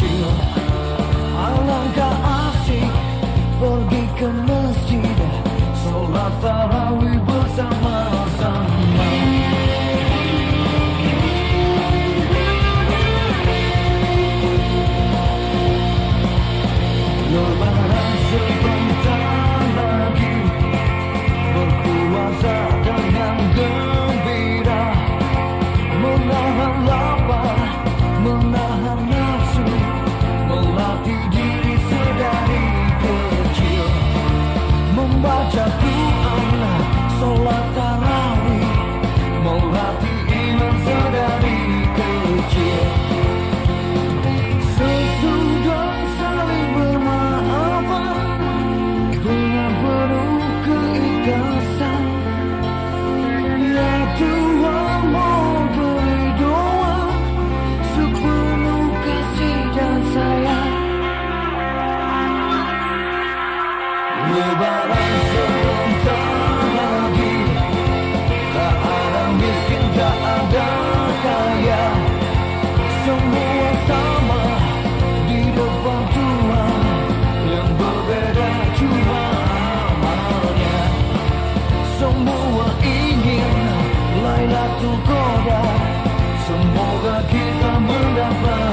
you. Lagi Tak ada miskin, tak ada kaya Semua sama di depan Yang berbeda cuma amalnya Semua ingin Semoga kita mendapatkannya